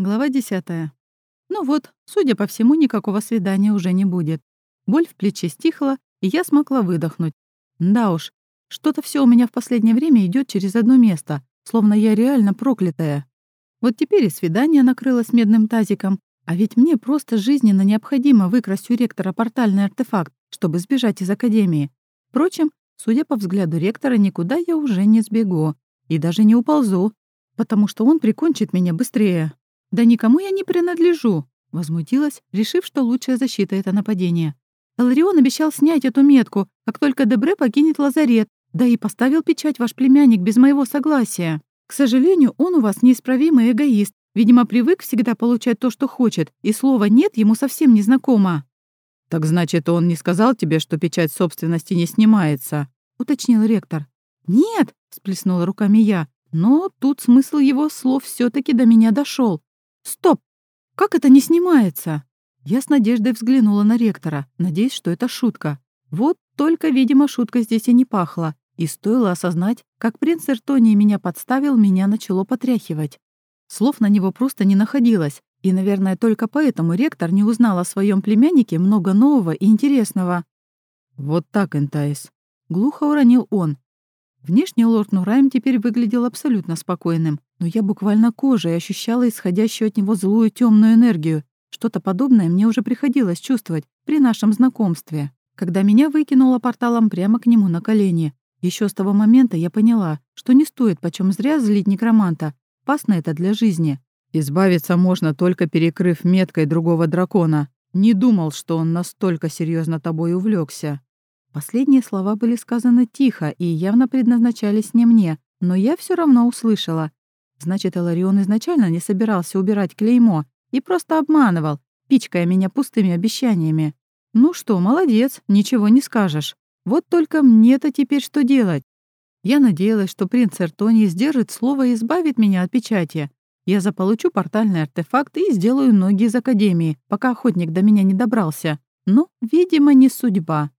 Глава 10. Ну вот, судя по всему, никакого свидания уже не будет. Боль в плече стихла, и я смогла выдохнуть. Да уж, что-то все у меня в последнее время идет через одно место, словно я реально проклятая. Вот теперь и свидание накрылось медным тазиком, а ведь мне просто жизненно необходимо выкрасть у ректора портальный артефакт, чтобы сбежать из академии. Впрочем, судя по взгляду ректора, никуда я уже не сбегу и даже не уползу, потому что он прикончит меня быстрее. Да никому я не принадлежу, возмутилась, решив, что лучшая защита — это нападение. Эларион обещал снять эту метку, как только Дебре покинет лазарет, да и поставил печать ваш племянник без моего согласия. К сожалению, он у вас неисправимый эгоист, видимо, привык всегда получать то, что хочет, и слово «нет» ему совсем не знакомо. «Так значит, он не сказал тебе, что печать собственности не снимается?» — уточнил ректор. «Нет!» — всплеснула руками я. Но тут смысл его слов все таки до меня дошел. «Стоп! Как это не снимается?» Я с надеждой взглянула на ректора, надеясь, что это шутка. Вот только, видимо, шутка здесь и не пахла. И стоило осознать, как принц Эртоний меня подставил, меня начало потряхивать. Слов на него просто не находилось, и, наверное, только поэтому ректор не узнал о своем племяннике много нового и интересного. «Вот так, Энтайс», — глухо уронил он. Внешне лорд Нурайм теперь выглядел абсолютно спокойным, но я буквально кожей ощущала исходящую от него злую темную энергию, что-то подобное мне уже приходилось чувствовать при нашем знакомстве, когда меня выкинуло порталом прямо к нему на колени. Еще с того момента я поняла, что не стоит почем зря злить некроманта. Опасно это для жизни. Избавиться можно, только перекрыв меткой другого дракона. Не думал, что он настолько серьезно тобой увлекся. Последние слова были сказаны тихо и явно предназначались не мне, но я все равно услышала. Значит, Эларион изначально не собирался убирать клеймо, и просто обманывал, пичкая меня пустыми обещаниями. Ну что, молодец, ничего не скажешь. Вот только мне-то теперь что делать? Я надеялась, что принц Эртоний сдержит слово и избавит меня от печати. Я заполучу портальный артефакт и сделаю ноги из Академии, пока охотник до меня не добрался. Но, видимо, не судьба.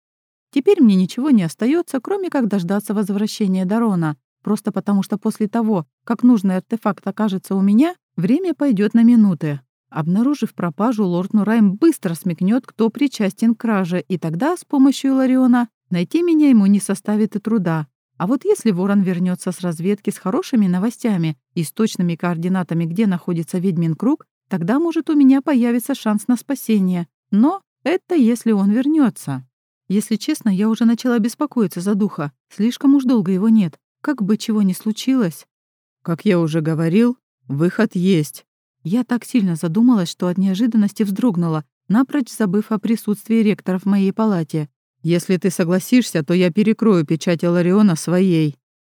Теперь мне ничего не остается, кроме как дождаться возвращения Дарона. Просто потому, что после того, как нужный артефакт окажется у меня, время пойдет на минуты. Обнаружив пропажу, лорд Нурайм быстро смекнет, кто причастен к краже, и тогда с помощью Лариона найти меня ему не составит и труда. А вот если ворон вернется с разведки с хорошими новостями и с точными координатами, где находится ведьмин круг, тогда, может, у меня появится шанс на спасение. Но это если он вернется. Если честно, я уже начала беспокоиться за духа. Слишком уж долго его нет. Как бы чего ни случилось. Как я уже говорил, выход есть. Я так сильно задумалась, что от неожиданности вздрогнула, напрочь забыв о присутствии ректора в моей палате. «Если ты согласишься, то я перекрою печать Лариона своей».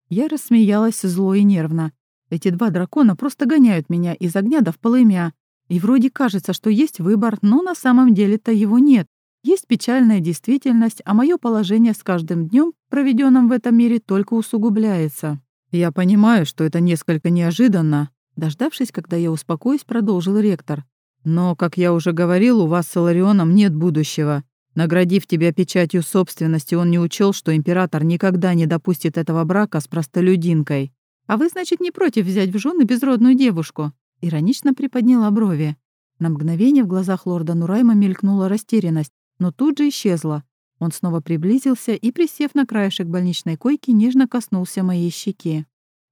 Я рассмеялась зло и нервно. Эти два дракона просто гоняют меня из огня до в полымя. И вроде кажется, что есть выбор, но на самом деле-то его нет. Есть печальная действительность, а мое положение с каждым днем, проведенным в этом мире, только усугубляется. Я понимаю, что это несколько неожиданно, Дождавшись, когда я успокоюсь, продолжил ректор. «Но, как я уже говорил, у вас с Иларионом нет будущего. Наградив тебя печатью собственности, он не учел, что император никогда не допустит этого брака с простолюдинкой. А вы, значит, не против взять в жены безродную девушку?» Иронично приподняла брови. На мгновение в глазах лорда Нурайма мелькнула растерянность, но тут же исчезла. Он снова приблизился и, присев на краешек больничной койки, нежно коснулся моей щеки.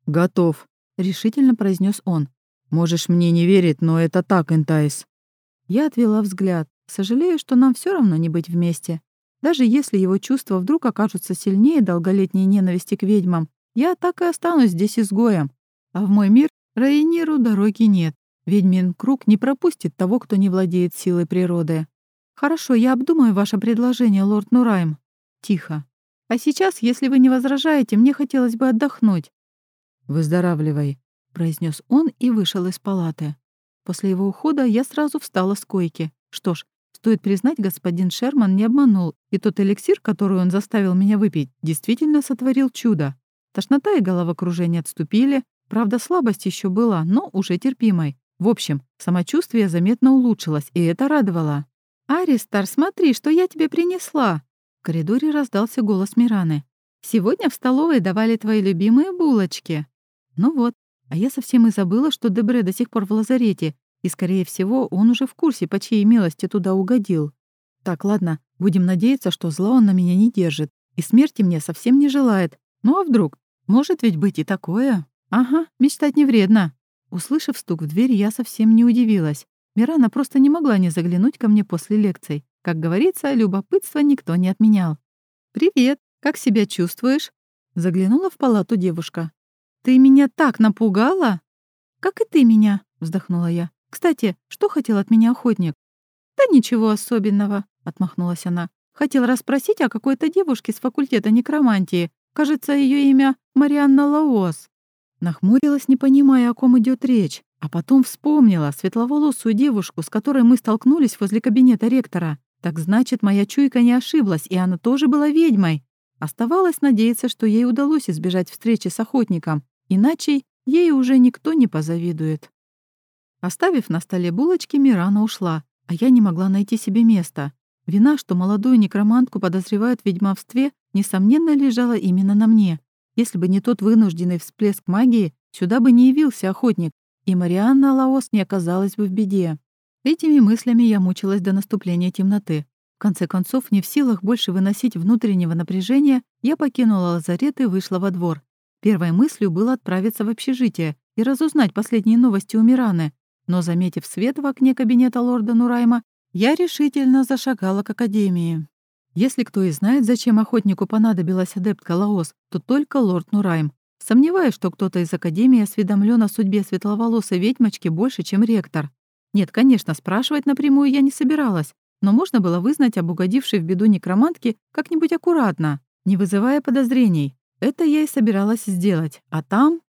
«Готов», решительно произнес он. Можешь мне не верить, но это так, Энтайс. Я отвела взгляд. Сожалею, что нам все равно не быть вместе. Даже если его чувства вдруг окажутся сильнее долголетней ненависти к ведьмам, я так и останусь здесь изгоем. А в мой мир Рейниру дороги нет. Ведьмин круг не пропустит того, кто не владеет силой природы. Хорошо, я обдумаю ваше предложение, лорд Нурайм. Тихо. А сейчас, если вы не возражаете, мне хотелось бы отдохнуть. «Выздоравливай», — произнес он и вышел из палаты. После его ухода я сразу встала с койки. Что ж, стоит признать, господин Шерман не обманул, и тот эликсир, который он заставил меня выпить, действительно сотворил чудо. Тошнота и головокружение отступили, правда, слабость еще была, но уже терпимой. В общем, самочувствие заметно улучшилось, и это радовало. «Аристар, смотри, что я тебе принесла!» В коридоре раздался голос Мираны. «Сегодня в столовой давали твои любимые булочки». Ну вот, а я совсем и забыла, что Дебре до сих пор в лазарете, и, скорее всего, он уже в курсе, по чьей милости туда угодил. Так, ладно, будем надеяться, что зла он на меня не держит, и смерти мне совсем не желает. Ну а вдруг? Может ведь быть и такое? Ага, мечтать не вредно. Услышав стук в дверь, я совсем не удивилась. Мирана просто не могла не заглянуть ко мне после лекций. Как говорится, любопытство никто не отменял. «Привет, как себя чувствуешь?» Заглянула в палату девушка. «Ты меня так напугала?» «Как и ты меня», — вздохнула я. «Кстати, что хотел от меня охотник?» «Да ничего особенного», — отмахнулась она. «Хотел расспросить о какой-то девушке с факультета некромантии. Кажется, ее имя Марианна Лаос». Нахмурилась, не понимая, о ком идет речь, а потом вспомнила светловолосую девушку, с которой мы столкнулись возле кабинета ректора. Так значит, моя чуйка не ошиблась, и она тоже была ведьмой. Оставалось надеяться, что ей удалось избежать встречи с охотником, иначе ей уже никто не позавидует. Оставив на столе булочки, Мирана ушла, а я не могла найти себе места. Вина, что молодую некромантку подозревают в ведьмовстве, несомненно, лежала именно на мне. Если бы не тот вынужденный всплеск магии, сюда бы не явился охотник, и Марианна Лаос не оказалась бы в беде. Этими мыслями я мучилась до наступления темноты. В конце концов, не в силах больше выносить внутреннего напряжения, я покинула лазарет и вышла во двор. Первой мыслью было отправиться в общежитие и разузнать последние новости у Мираны, но, заметив свет в окне кабинета лорда Нурайма, я решительно зашагала к академии. Если кто и знает, зачем охотнику понадобилась адептка Лаос, то только лорд Нурайм. Сомневаюсь, что кто-то из академии осведомлен о судьбе светловолосой ведьмочки больше, чем ректор. Нет, конечно, спрашивать напрямую я не собиралась, но можно было вызнать об угодившей в беду некромантке как-нибудь аккуратно, не вызывая подозрений. Это я и собиралась сделать. А там...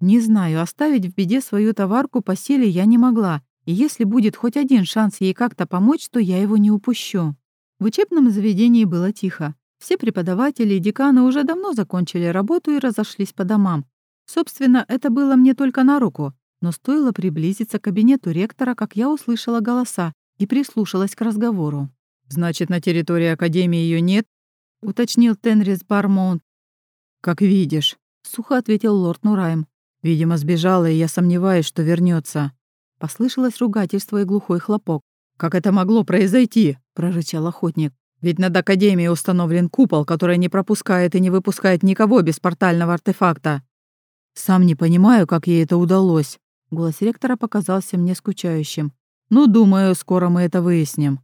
Не знаю, оставить в беде свою товарку по силе я не могла, и если будет хоть один шанс ей как-то помочь, то я его не упущу. В учебном заведении было тихо. Все преподаватели и деканы уже давно закончили работу и разошлись по домам. Собственно, это было мне только на руку. Но стоило приблизиться к кабинету ректора, как я услышала голоса и прислушалась к разговору. «Значит, на территории Академии ее нет?» — уточнил Тенрис Бармонт. «Как видишь», — сухо ответил лорд Нурайм. «Видимо, сбежала, и я сомневаюсь, что вернется. Послышалось ругательство и глухой хлопок. «Как это могло произойти?» — прорычал охотник. «Ведь над Академией установлен купол, который не пропускает и не выпускает никого без портального артефакта. Сам не понимаю, как ей это удалось. Голос ректора показался мне скучающим. «Ну, думаю, скоро мы это выясним».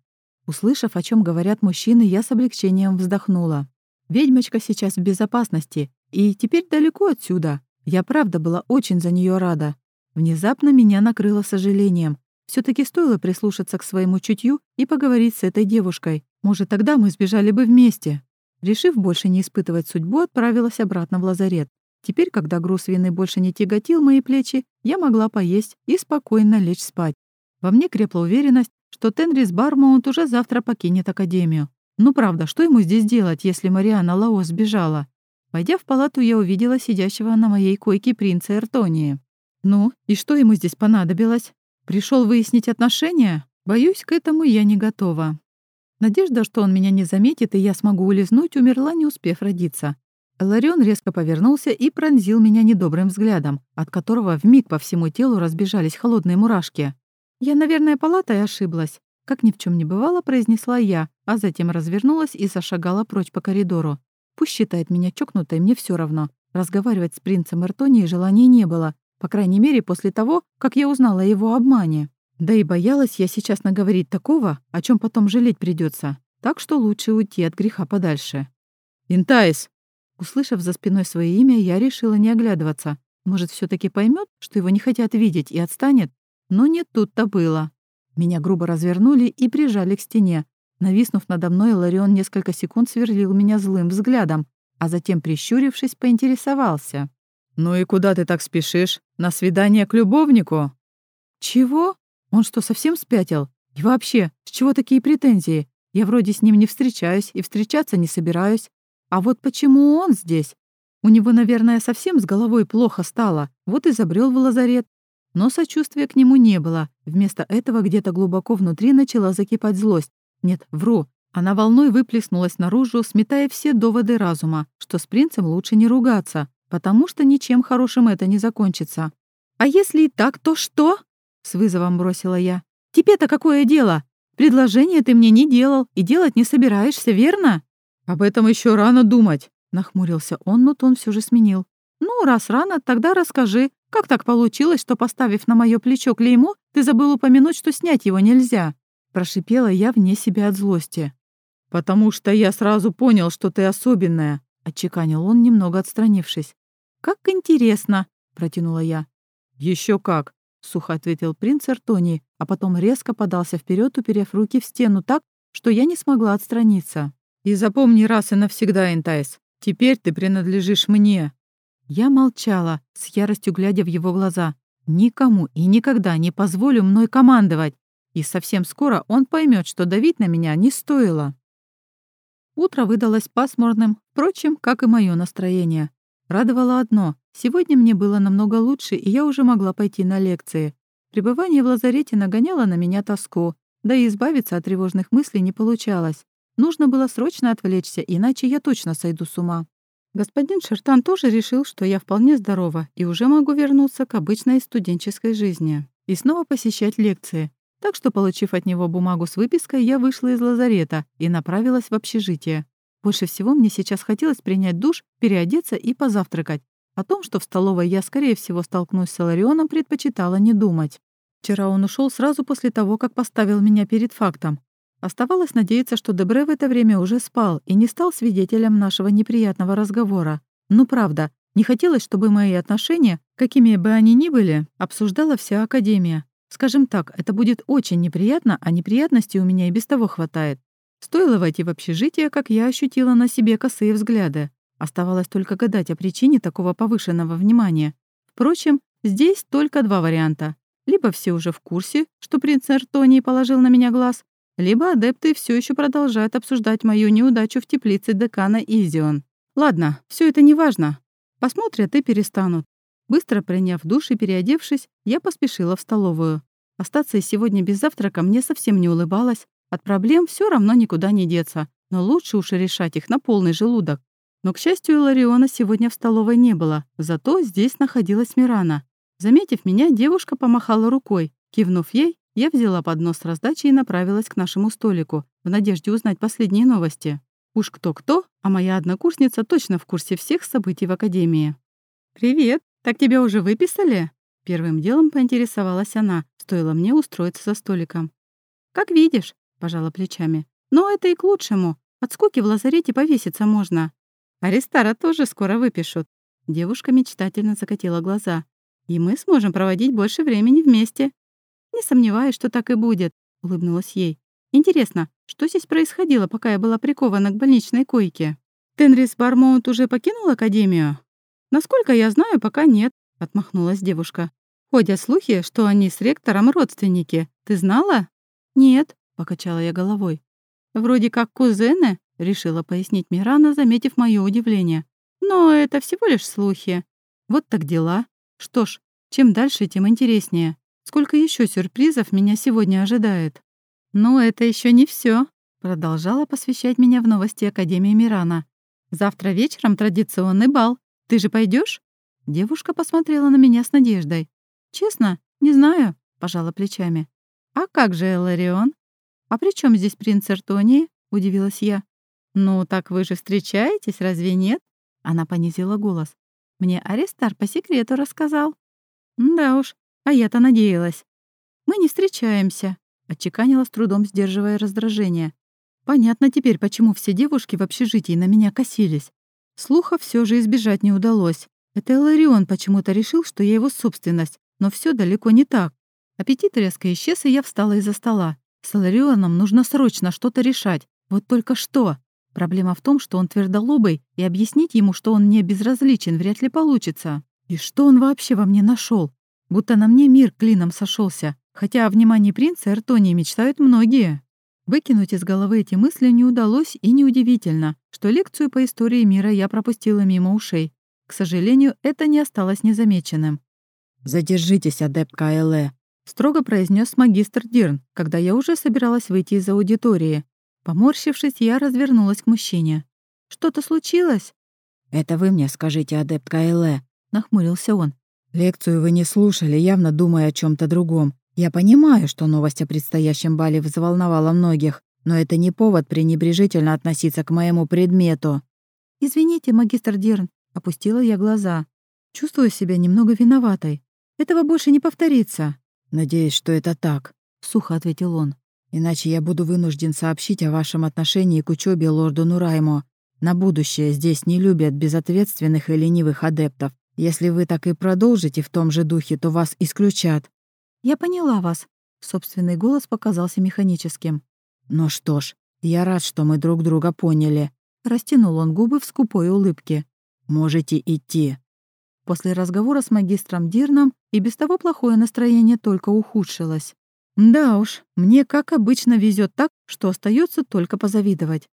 Услышав, о чем говорят мужчины, я с облегчением вздохнула. Ведьмочка сейчас в безопасности, и теперь далеко отсюда. Я правда была очень за нее рада. Внезапно меня накрыло сожалением. все таки стоило прислушаться к своему чутью и поговорить с этой девушкой. Может, тогда мы сбежали бы вместе. Решив больше не испытывать судьбу, отправилась обратно в лазарет. Теперь, когда груз вины больше не тяготил мои плечи, я могла поесть и спокойно лечь спать. Во мне крепла уверенность, что Тенрис Бармаунт уже завтра покинет Академию. Ну правда, что ему здесь делать, если Мариана Лао сбежала? Войдя в палату, я увидела сидящего на моей койке принца Эртонии. Ну, и что ему здесь понадобилось? Пришел выяснить отношения? Боюсь, к этому я не готова. Надежда, что он меня не заметит, и я смогу улизнуть, умерла, не успев родиться. Ларион резко повернулся и пронзил меня недобрым взглядом, от которого вмиг по всему телу разбежались холодные мурашки. Я, наверное, палатой ошиблась. Как ни в чем не бывало, произнесла я, а затем развернулась и зашагала прочь по коридору. Пусть считает меня чокнутой, мне все равно. Разговаривать с принцем Эртонией желания не было, по крайней мере, после того, как я узнала о его обмане. Да и боялась я сейчас наговорить такого, о чем потом жалеть придется. Так что лучше уйти от греха подальше. «Интайс!» Услышав за спиной свое имя, я решила не оглядываться. Может, все таки поймет, что его не хотят видеть и отстанет? Но не тут-то было. Меня грубо развернули и прижали к стене. Нависнув надо мной, Ларион несколько секунд сверлил меня злым взглядом, а затем, прищурившись, поинтересовался. «Ну и куда ты так спешишь? На свидание к любовнику?» «Чего? Он что, совсем спятил? И вообще, с чего такие претензии? Я вроде с ним не встречаюсь и встречаться не собираюсь. А вот почему он здесь? У него, наверное, совсем с головой плохо стало, вот и забрел в лазарет. Но сочувствия к нему не было. Вместо этого где-то глубоко внутри начала закипать злость. Нет, вру. Она волной выплеснулась наружу, сметая все доводы разума, что с принцем лучше не ругаться, потому что ничем хорошим это не закончится. «А если и так, то что?» С вызовом бросила я. «Тебе-то какое дело? Предложение ты мне не делал и делать не собираешься, верно?» «Об этом еще рано думать», — нахмурился он, но тон все же сменил. «Ну, раз рано, тогда расскажи, как так получилось, что, поставив на мое плечо клеймо, ты забыл упомянуть, что снять его нельзя?» Прошипела я вне себя от злости. «Потому что я сразу понял, что ты особенная», — отчеканил он, немного отстранившись. «Как интересно», — протянула я. Еще как», — сухо ответил принц Артоний, а потом резко подался вперед, уперев руки в стену так, что я не смогла отстраниться. «И запомни раз и навсегда, Энтайс, теперь ты принадлежишь мне». Я молчала, с яростью глядя в его глаза. Никому и никогда не позволю мной командовать. И совсем скоро он поймет, что давить на меня не стоило. Утро выдалось пасмурным, впрочем, как и мое настроение. Радовало одно — сегодня мне было намного лучше, и я уже могла пойти на лекции. Пребывание в лазарете нагоняло на меня тоску, да и избавиться от тревожных мыслей не получалось. Нужно было срочно отвлечься, иначе я точно сойду с ума. Господин Шертан тоже решил, что я вполне здорова и уже могу вернуться к обычной студенческой жизни и снова посещать лекции. Так что, получив от него бумагу с выпиской, я вышла из лазарета и направилась в общежитие. Больше всего мне сейчас хотелось принять душ, переодеться и позавтракать. О том, что в столовой я, скорее всего, столкнусь с Ларионом, предпочитала не думать. Вчера он ушел сразу после того, как поставил меня перед фактом. Оставалось надеяться, что Дебре в это время уже спал и не стал свидетелем нашего неприятного разговора. Ну правда, не хотелось, чтобы мои отношения, какими бы они ни были, обсуждала вся Академия. Скажем так, это будет очень неприятно, а неприятностей у меня и без того хватает. Стоило войти в общежитие, как я ощутила на себе косые взгляды. Оставалось только гадать о причине такого повышенного внимания. Впрочем, здесь только два варианта. Либо все уже в курсе, что принц Эртоний положил на меня глаз, либо адепты все еще продолжают обсуждать мою неудачу в теплице декана Изион. Ладно, все это не важно. Посмотрят и перестанут. Быстро приняв душ и переодевшись, я поспешила в столовую. Остаться сегодня без завтрака мне совсем не улыбалось. От проблем все равно никуда не деться, но лучше уж решать их на полный желудок. Но, к счастью, Лариона сегодня в столовой не было, зато здесь находилась Мирана. Заметив меня, девушка помахала рукой. Кивнув ей, я взяла поднос с раздачей и направилась к нашему столику, в надежде узнать последние новости. Уж кто-кто, а моя однокурсница точно в курсе всех событий в Академии. «Привет!» «Так тебя уже выписали?» Первым делом поинтересовалась она, стоило мне устроиться за столиком. «Как видишь», — пожала плечами. «Но это и к лучшему. От скуки в лазарете повеситься можно. Аристара тоже скоро выпишут». Девушка мечтательно закатила глаза. «И мы сможем проводить больше времени вместе». «Не сомневаюсь, что так и будет», — улыбнулась ей. «Интересно, что здесь происходило, пока я была прикована к больничной койке?» «Тенрис Бармонт уже покинул Академию?» «Насколько я знаю, пока нет», — отмахнулась девушка. «Ходят слухи, что они с ректором родственники. Ты знала?» «Нет», — покачала я головой. «Вроде как кузены», — решила пояснить Мирана, заметив мое удивление. «Но это всего лишь слухи. Вот так дела. Что ж, чем дальше, тем интереснее. Сколько еще сюрпризов меня сегодня ожидает?» «Но это еще не все, продолжала посвящать меня в новости Академии Мирана. «Завтра вечером традиционный бал. Ты же пойдешь? Девушка посмотрела на меня с надеждой. «Честно, не знаю», — пожала плечами. «А как же Эларион?» «А при чем здесь принц Эртонии?» — удивилась я. «Ну, так вы же встречаетесь, разве нет?» Она понизила голос. «Мне Аристар по секрету рассказал». «Да уж, а я-то надеялась». «Мы не встречаемся», — отчеканила с трудом, сдерживая раздражение. «Понятно теперь, почему все девушки в общежитии на меня косились. Слуха все же избежать не удалось. Это Эларион почему-то решил, что я его собственность, но все далеко не так. Аппетит резко исчез, и я встала из-за стола. С Эларионом нужно срочно что-то решать. Вот только что. Проблема в том, что он твердолобый, и объяснить ему, что он мне безразличен, вряд ли получится. И что он вообще во мне нашел? Будто на мне мир клином сошелся, хотя о внимании принца Эртонии мечтают многие. Выкинуть из головы эти мысли не удалось, и неудивительно, что лекцию по истории мира я пропустила мимо ушей. К сожалению, это не осталось незамеченным. «Задержитесь, адепт КЛЭ», — строго произнес магистр Дирн, когда я уже собиралась выйти из аудитории. Поморщившись, я развернулась к мужчине. «Что-то случилось?» «Это вы мне скажите, адепт КЛЭ», — нахмурился он. «Лекцию вы не слушали, явно думая о чем то другом. Я понимаю, что новость о предстоящем бале взволновала многих, но это не повод пренебрежительно относиться к моему предмету. «Извините, магистр Дирн», — опустила я глаза. Чувствую себя немного виноватой. Этого больше не повторится. «Надеюсь, что это так», — сухо ответил он. «Иначе я буду вынужден сообщить о вашем отношении к учебе лорду Нурайму. На будущее здесь не любят безответственных и ленивых адептов. Если вы так и продолжите в том же духе, то вас исключат». «Я поняла вас», — собственный голос показался механическим. «Ну что ж, я рад, что мы друг друга поняли», — растянул он губы в скупой улыбке. «Можете идти». После разговора с магистром Дирном и без того плохое настроение только ухудшилось. Да уж, мне, как обычно, везет так, что остается только позавидовать.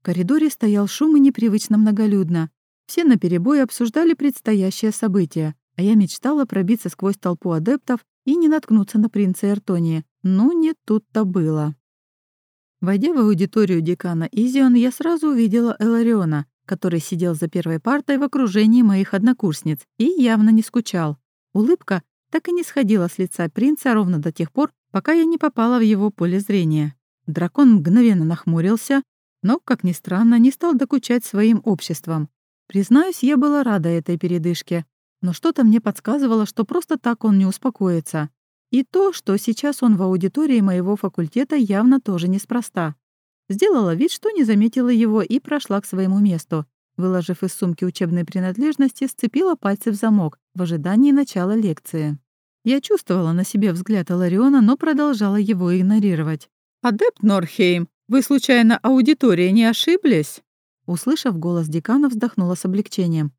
В коридоре стоял шум и непривычно многолюдно. Все наперебой обсуждали предстоящее событие, а я мечтала пробиться сквозь толпу адептов и не наткнуться на принца Эртонии. Но не тут-то было. Войдя в аудиторию декана Изион, я сразу увидела Элариона, который сидел за первой партой в окружении моих однокурсниц и явно не скучал. Улыбка так и не сходила с лица принца ровно до тех пор, пока я не попала в его поле зрения. Дракон мгновенно нахмурился, но, как ни странно, не стал докучать своим обществом. Признаюсь, я была рада этой передышке, но что-то мне подсказывало, что просто так он не успокоится. И то, что сейчас он в аудитории моего факультета, явно тоже неспроста. Сделала вид, что не заметила его и прошла к своему месту. Выложив из сумки учебные принадлежности, сцепила пальцы в замок в ожидании начала лекции. Я чувствовала на себе взгляд Алариона, но продолжала его игнорировать. «Адепт Норхейм, вы случайно аудитория не ошиблись?» Услышав голос декана, вздохнула с облегчением.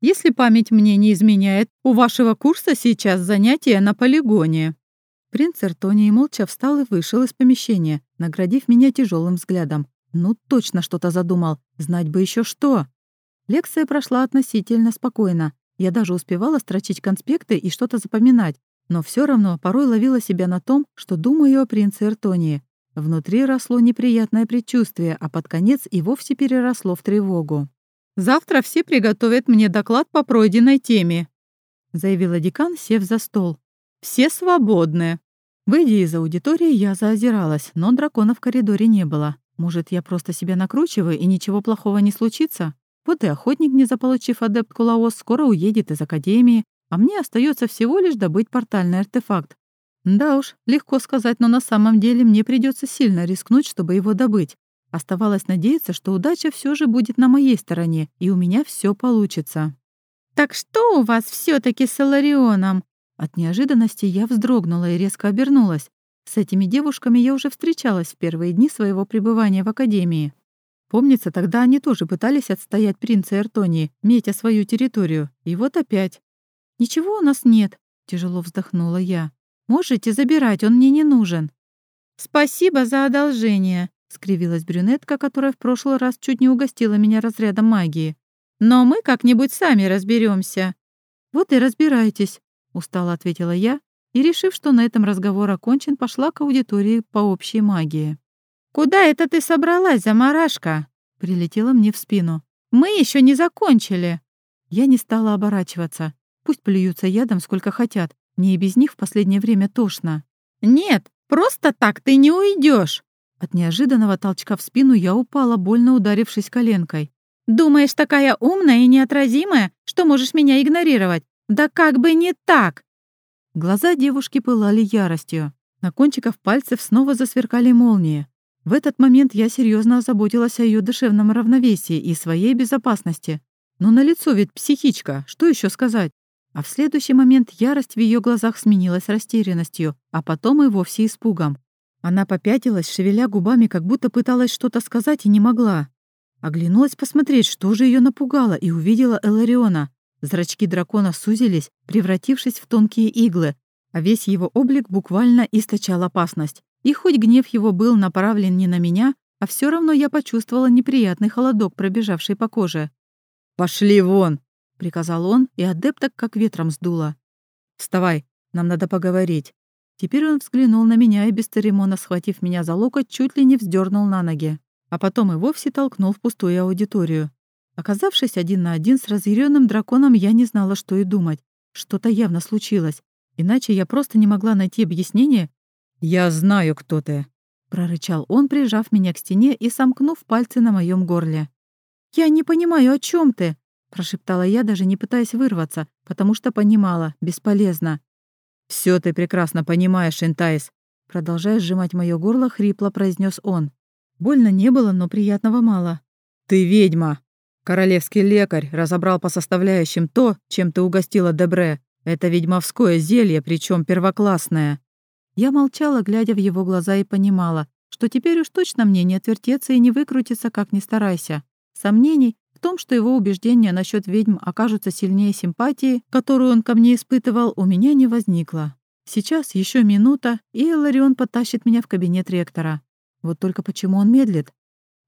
«Если память мне не изменяет, у вашего курса сейчас занятия на полигоне». Принц Эртоний молча встал и вышел из помещения, наградив меня тяжелым взглядом. Ну, точно что-то задумал. Знать бы еще что. Лекция прошла относительно спокойно. Я даже успевала строчить конспекты и что-то запоминать, но все равно порой ловила себя на том, что думаю о принце Эртонии. Внутри росло неприятное предчувствие, а под конец и вовсе переросло в тревогу. «Завтра все приготовят мне доклад по пройденной теме», заявила декан, сев за стол. Все свободны. Выйдя из аудитории, я заозиралась, но дракона в коридоре не было. Может, я просто себя накручиваю, и ничего плохого не случится? Вот и охотник, не заполучив адепт Кулаос, скоро уедет из Академии, а мне остается всего лишь добыть портальный артефакт. Да уж, легко сказать, но на самом деле мне придется сильно рискнуть, чтобы его добыть. Оставалось надеяться, что удача все же будет на моей стороне, и у меня все получится. «Так что у вас все таки с Иларионом?» От неожиданности я вздрогнула и резко обернулась. С этими девушками я уже встречалась в первые дни своего пребывания в Академии. Помнится, тогда они тоже пытались отстоять принца Эртонии, метя свою территорию. И вот опять. «Ничего у нас нет», — тяжело вздохнула я. «Можете забирать, он мне не нужен». «Спасибо за одолжение», — скривилась брюнетка, которая в прошлый раз чуть не угостила меня разрядом магии. «Но мы как-нибудь сами разберемся. «Вот и разбирайтесь», — устало ответила я и, решив, что на этом разговор окончен, пошла к аудитории по общей магии. «Куда это ты собралась, заморашка?» — прилетела мне в спину. «Мы еще не закончили!» Я не стала оборачиваться. Пусть плюются ядом сколько хотят. Мне и без них в последнее время тошно. «Нет, просто так ты не уйдешь. От неожиданного толчка в спину я упала, больно ударившись коленкой. «Думаешь, такая умная и неотразимая, что можешь меня игнорировать? Да как бы не так!» Глаза девушки пылали яростью. На кончиках пальцев снова засверкали молнии. В этот момент я серьезно озаботилась о ее душевном равновесии и своей безопасности. Но на лицо ведь психичка, что еще сказать? А в следующий момент ярость в ее глазах сменилась растерянностью, а потом и вовсе испугом. Она попятилась, шевеля губами, как будто пыталась что-то сказать и не могла. Оглянулась посмотреть, что же ее напугало, и увидела Элариона. Зрачки дракона сузились, превратившись в тонкие иглы, а весь его облик буквально источал опасность. И хоть гнев его был направлен не на меня, а все равно я почувствовала неприятный холодок, пробежавший по коже. «Пошли вон!» — приказал он, и адепток как ветром сдуло. «Вставай, нам надо поговорить». Теперь он взглянул на меня и, без церемона схватив меня за локоть, чуть ли не вздернул на ноги, а потом и вовсе толкнул в пустую аудиторию. Оказавшись один на один с разъяренным драконом, я не знала, что и думать. Что-то явно случилось. Иначе я просто не могла найти объяснение. «Я знаю, кто ты», — прорычал он, прижав меня к стене и сомкнув пальцы на моем горле. «Я не понимаю, о чем ты?» — прошептала я, даже не пытаясь вырваться, потому что понимала, бесполезно. Все ты прекрасно понимаешь, Интайс», — продолжая сжимать мое горло, хрипло произнес он. Больно не было, но приятного мало. «Ты ведьма. Королевский лекарь разобрал по составляющим то, чем ты угостила Дебре. Это ведьмовское зелье, причем первоклассное». Я молчала, глядя в его глаза, и понимала, что теперь уж точно мне не отвертеться и не выкрутиться, как ни старайся. Сомнений в том, что его убеждения насчет ведьм окажутся сильнее симпатии, которую он ко мне испытывал, у меня не возникло. Сейчас еще минута, и Ларион потащит меня в кабинет ректора. Вот только почему он медлит?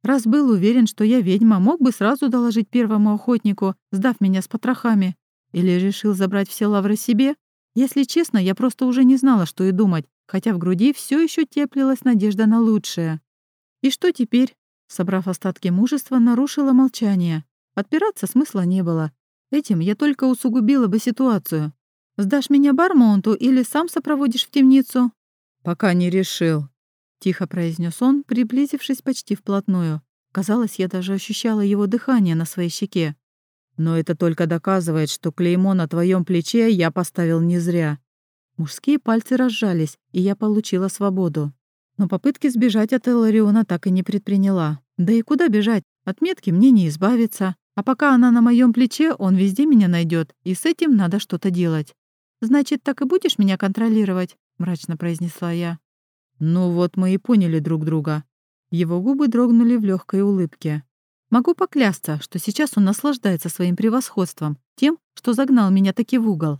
Раз был уверен, что я ведьма, мог бы сразу доложить первому охотнику, сдав меня с потрохами. Или решил забрать все лавры себе? Если честно, я просто уже не знала, что и думать, хотя в груди все еще теплилась надежда на лучшее. И что теперь? Собрав остатки мужества, нарушила молчание. Отпираться смысла не было. Этим я только усугубила бы ситуацию. Сдашь меня Бармонту или сам сопроводишь в темницу?» «Пока не решил», — тихо произнес он, приблизившись почти вплотную. Казалось, я даже ощущала его дыхание на своей щеке. «Но это только доказывает, что клеймо на твоем плече я поставил не зря». Мужские пальцы разжались, и я получила свободу. Но попытки сбежать от Элариона так и не предприняла. Да и куда бежать? От метки мне не избавиться. А пока она на моем плече, он везде меня найдет, и с этим надо что-то делать. «Значит, так и будешь меня контролировать?» — мрачно произнесла я. «Ну вот мы и поняли друг друга». Его губы дрогнули в легкой улыбке. Могу поклясться, что сейчас он наслаждается своим превосходством, тем, что загнал меня таки в угол.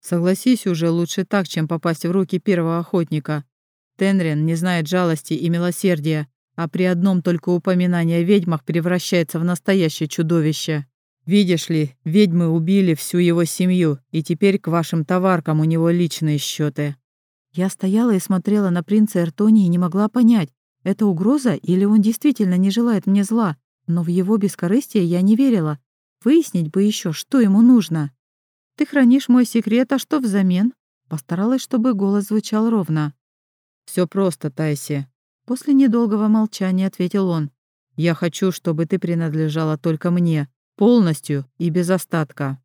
Согласись уже, лучше так, чем попасть в руки первого охотника. Тенрин не знает жалости и милосердия, а при одном только упоминании о ведьмах превращается в настоящее чудовище. Видишь ли, ведьмы убили всю его семью, и теперь к вашим товаркам у него личные счеты. Я стояла и смотрела на принца Эртони и не могла понять, это угроза или он действительно не желает мне зла, но в его бескорыстие я не верила. Выяснить бы еще, что ему нужно. «Ты хранишь мой секрет, а что взамен?» Постаралась, чтобы голос звучал ровно. Все просто, Тайси». После недолгого молчания ответил он. «Я хочу, чтобы ты принадлежала только мне, полностью и без остатка».